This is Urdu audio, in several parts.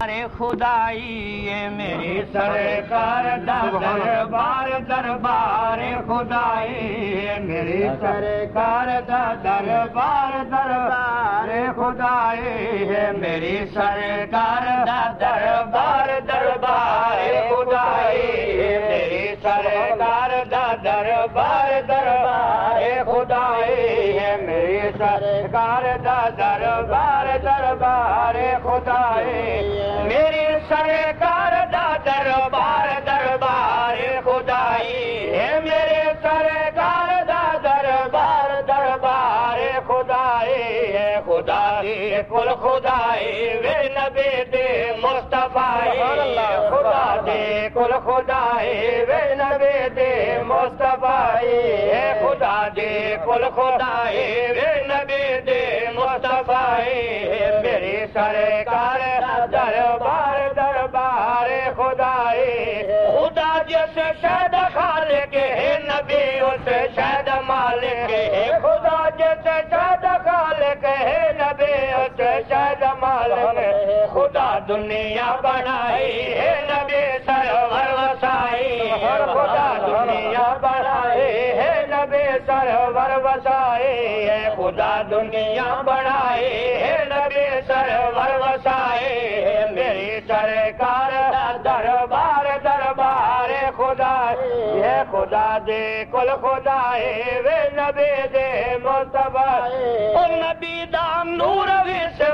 ارے خدائی یہ میری سرکار دربار دربار خدائی میری سرکار دربار دربار خدائی ہے میری سرکار دربار دربار خدائی ہے میری سرکار دا دربار دربار خدائی میری سرکار دا دربار دربار خدائی۔ میری سرکار دا دربار دربار خدائی ہے میرے سرکار دا دربار دربار خدائی۔ ہے خدا دی کل خدائی۔ وے نبی دے مصطفی خدا دے کل خدائی وے نبی دے مصطفی ہے، خدا دے کل خدائی وے نبی دے مصطفی میری سرکار دربار دربار خدائی خدا جس شاید خالق ہے، نبی اس شاید مالک ہے۔ خدا جس شاید خالق ہے، نبی اس شاید مالک خدا دنیا بنائی ہے سرور وسائے ہے خدا دنیا بڑھائے ہے نبی سرور وسائے ہے میری سرکار دربار دربار خدا یہ خدا دے کل خدا ہے وے نبی دے مرتبہ او نبی دا نور سے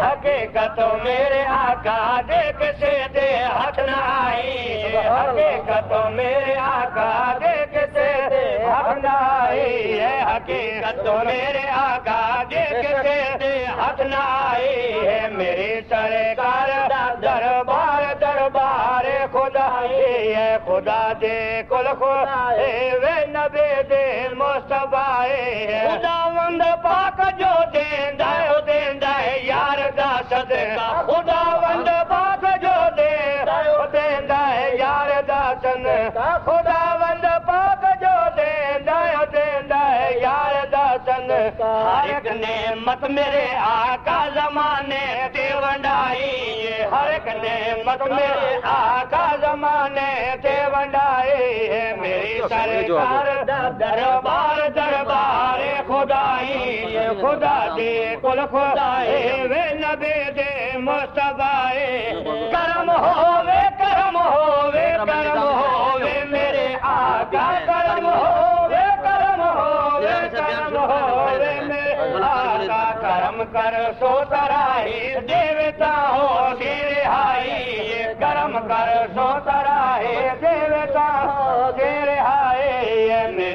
حقیقت میرے آقا دے کسے دے حق نہ آئی. حقیقت میرے آقا دے کسے دے حق نہ آئی. ہے حقیقت میرے آقا دے کسے دے حق نہ آئی. ہے میری سرکار دربار دربار خدا ہے خدا دے کل خدا وے نبی دے مصطفیٰ. خدا وند پاک جو صدقہ خدا وند پاک جو دیندا ہے او دیندا ہے یار دا صدقہ ہر ایک نعمت میرے آقا زمانے تے ونڈائی ہر ایک نعمت میرے آقا زمانے تے ونڈائی ہے میری سرکار دربار دربار خدائی خدا دے کل خدائی وے نبی دے مصطفی کرم ہووے کرم ہووے کرم کر سو ترائی دیوتا ہو سی رہائی کرم کر سو ترائی دیوتا ہو سی رہائی